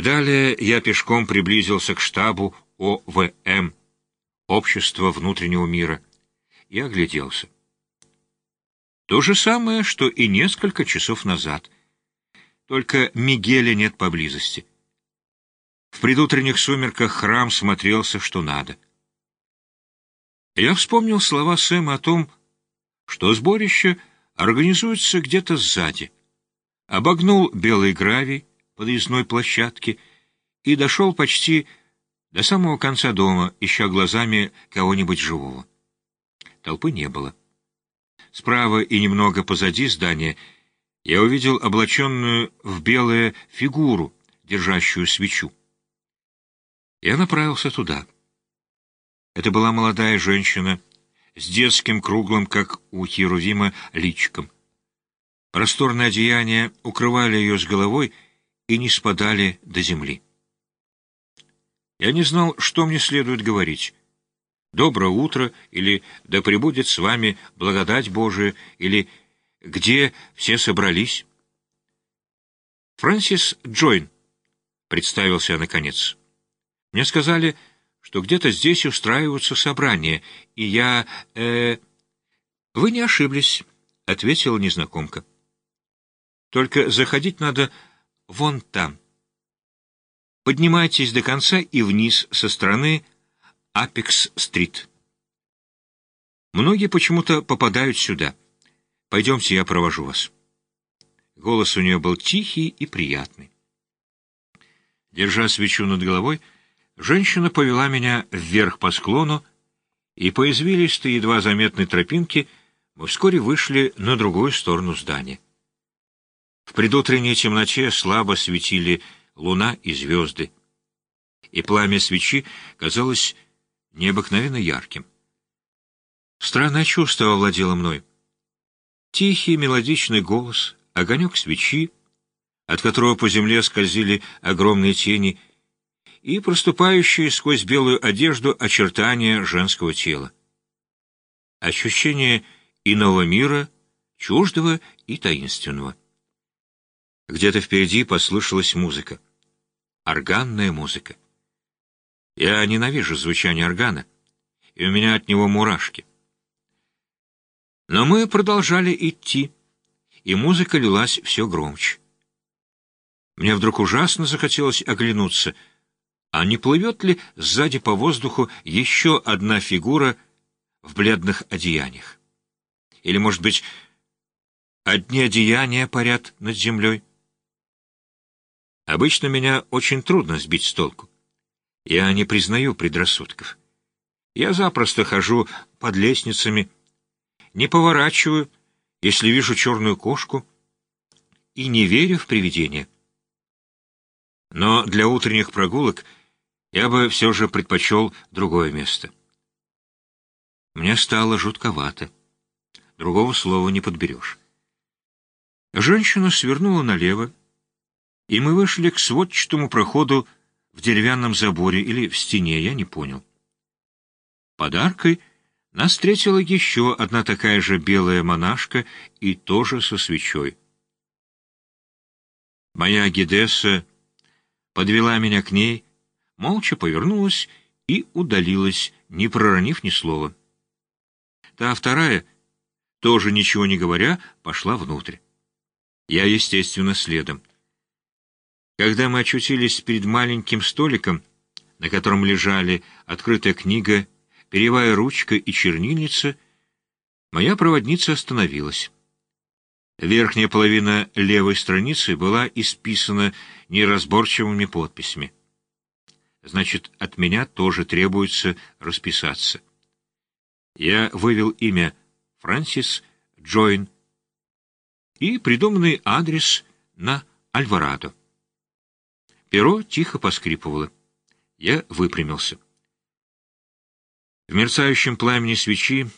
Далее я пешком приблизился к штабу ОВМ, Общества внутреннего мира, и огляделся. То же самое, что и несколько часов назад. Только Мигеля нет поблизости. В предутренних сумерках храм смотрелся что надо. Я вспомнил слова Сэма о том, что сборище организуется где-то сзади. Обогнул белый гравий подъездной площадки и дошел почти до самого конца дома, ища глазами кого-нибудь живого. Толпы не было. Справа и немного позади здания я увидел облаченную в белое фигуру, держащую свечу. Я направился туда. Это была молодая женщина с детским круглым, как у Херувима, личиком. Просторные одеяния укрывали ее с головой и не спадали до земли. Я не знал, что мне следует говорить. «Доброе утро» или «Да пребудет с вами благодать Божия» или «Где все собрались?» «Фрэнсис Джойн», — представился я наконец. Мне сказали, что где-то здесь устраиваются собрания, и я... Э... «Вы не ошиблись», — ответила незнакомка. «Только заходить надо вон там. Поднимайтесь до конца и вниз со стороны Апекс-стрит. Многие почему-то попадают сюда. Пойдемте, я провожу вас». Голос у нее был тихий и приятный. Держа свечу над головой, Женщина повела меня вверх по склону, и по извилистой, едва заметной тропинке мы вскоре вышли на другую сторону здания. В предутренней темноте слабо светили луна и звезды, и пламя свечи казалось необыкновенно ярким. Странное чувство овладело мной. Тихий мелодичный голос, огонек свечи, от которого по земле скользили огромные тени — и проступающие сквозь белую одежду очертания женского тела. Ощущение иного мира, чуждого и таинственного. Где-то впереди послышалась музыка. Органная музыка. Я ненавижу звучание органа, и у меня от него мурашки. Но мы продолжали идти, и музыка лилась все громче. Мне вдруг ужасно захотелось оглянуться — а не плывет ли сзади по воздуху еще одна фигура в бледных одеяниях? Или, может быть, одни одеяния парят над землей? Обычно меня очень трудно сбить с толку. Я не признаю предрассудков. Я запросто хожу под лестницами, не поворачиваю, если вижу черную кошку, и не верю в привидения. Но для утренних прогулок — я бы все же предпочел другое место. Мне стало жутковато. Другого слова не подберешь. Женщина свернула налево, и мы вышли к сводчатому проходу в деревянном заборе или в стене, я не понял. Подаркой нас встретила еще одна такая же белая монашка и тоже со свечой. Моя Гедесса подвела меня к ней, молча повернулась и удалилась, не проронив ни слова. Та вторая, тоже ничего не говоря, пошла внутрь. Я, естественно, следом. Когда мы очутились перед маленьким столиком, на котором лежали открытая книга, перьевая ручка и чернильница, моя проводница остановилась. Верхняя половина левой страницы была исписана неразборчивыми подписями. Значит, от меня тоже требуется расписаться. Я вывел имя Франсис Джойн и придуманный адрес на Альварадо. Перо тихо поскрипывало. Я выпрямился. В мерцающем пламени свечи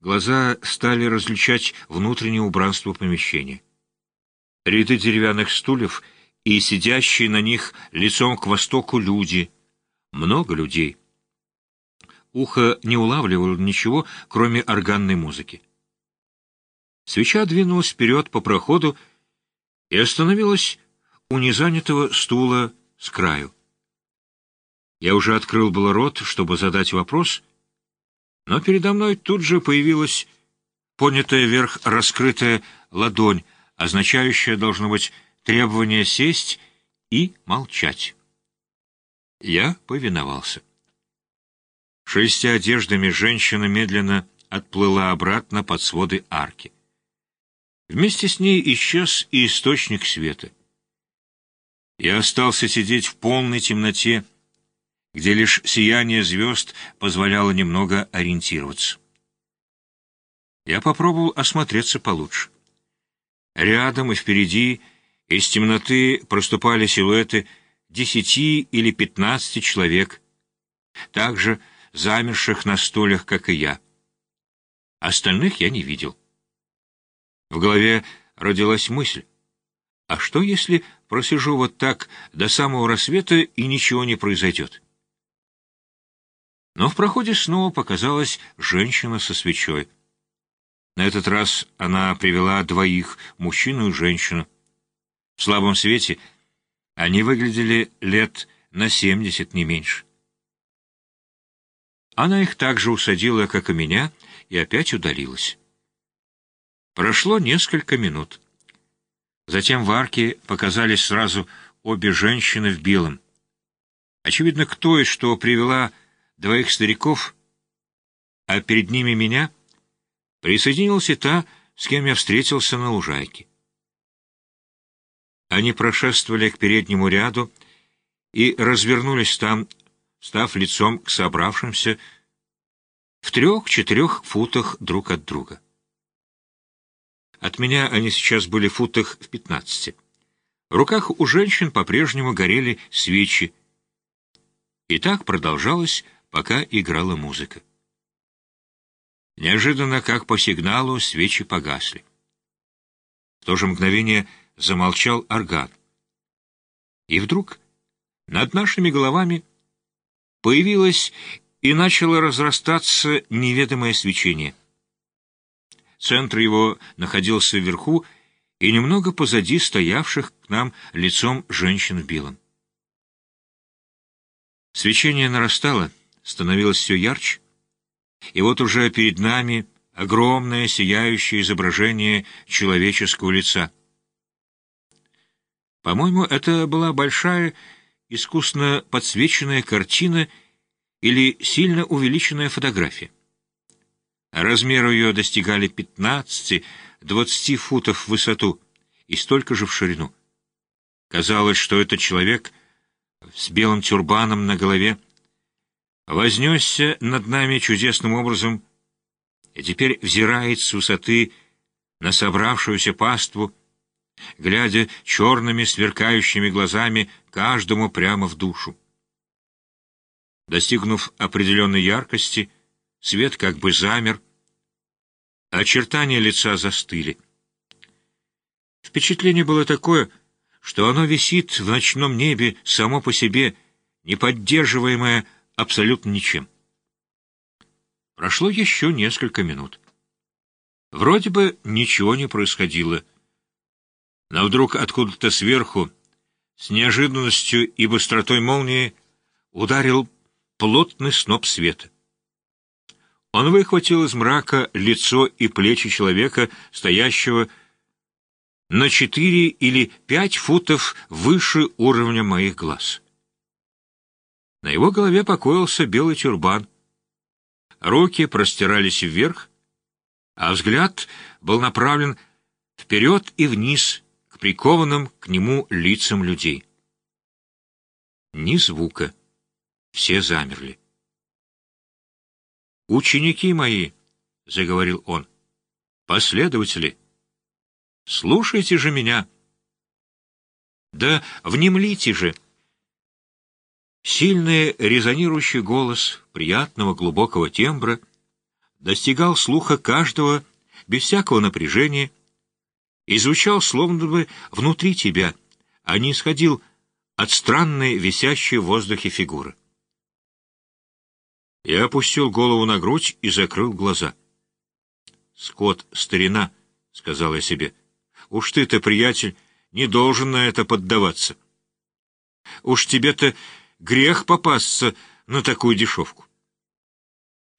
глаза стали различать внутреннее убранство помещения. Ряды деревянных стульев и сидящие на них лицом к востоку люди — много людей. Ухо не улавливало ничего, кроме органной музыки. Свеча двинулась вперед по проходу и остановилась у незанятого стула с краю. Я уже открыл было рот, чтобы задать вопрос, но передо мной тут же появилась поднятая вверх раскрытая ладонь, означающая, должно быть, требование сесть и молчать. Я повиновался. Шелестя одеждами, женщина медленно отплыла обратно под своды арки. Вместе с ней исчез и источник света. Я остался сидеть в полной темноте, где лишь сияние звезд позволяло немного ориентироваться. Я попробовал осмотреться получше. Рядом и впереди из темноты проступали силуэты десяти или пятнадцати человек, также замерших на стульях, как и я. Остальных я не видел. В голове родилась мысль, а что, если просижу вот так до самого рассвета и ничего не произойдет? Но в проходе снова показалась женщина со свечой. На этот раз она привела двоих, мужчину и женщину. В слабом свете они выглядели лет на семьдесят, не меньше. Она их также усадила, как и меня, и опять удалилась. Прошло несколько минут. Затем в арке показались сразу обе женщины в белом. Очевидно, кто и что привела двоих стариков, а перед ними меня, присоединилась и та, с кем я встретился на лужайке. Они прошествовали к переднему ряду и развернулись там, став лицом к собравшимся в трех-четырех футах друг от друга. От меня они сейчас были в футах в пятнадцати. В руках у женщин по-прежнему горели свечи. И так продолжалось, пока играла музыка. Неожиданно, как по сигналу, свечи погасли. В то же мгновение замолчал орган. И вдруг над нашими головами появилось и начало разрастаться неведомое свечение. Центр его находился вверху и немного позади стоявших к нам лицом женщин в белом. Свечение нарастало, становилось все ярче, и вот уже перед нами огромное сияющее изображение человеческого лица. По-моему, это была большая, искусно подсвеченная картина или сильно увеличенная фотография. Размеры ее достигали 15-20 футов в высоту и столько же в ширину. Казалось, что этот человек с белым тюрбаном на голове вознесся над нами чудесным образом и теперь взирает с высоты на собравшуюся паству, глядя черными сверкающими глазами каждому прямо в душу. Достигнув определенной яркости, Свет как бы замер, очертания лица застыли. Впечатление было такое, что оно висит в ночном небе само по себе, не поддерживаемое абсолютно ничем. Прошло еще несколько минут. Вроде бы ничего не происходило. Но вдруг откуда-то сверху, с неожиданностью и быстротой молнии, ударил плотный сноп света. Он выхватил из мрака лицо и плечи человека, стоящего на четыре или пять футов выше уровня моих глаз. На его голове покоился белый тюрбан. Руки простирались вверх, а взгляд был направлен вперед и вниз к прикованным к нему лицам людей. Ни звука. Все замерли. «Ученики мои», — заговорил он, — «последователи, слушайте же меня». «Да внемлите же». Сильный резонирующий голос приятного глубокого тембра достигал слуха каждого без всякого напряжения и звучал словно бы внутри тебя, а не исходил от странной висящей в воздухе фигуры. Я опустил голову на грудь и закрыл глаза. «Скот, старина», — сказал я себе, — «уж ты-то, приятель, не должен на это поддаваться». Уж тебе-то грех попасться на такую дешевку.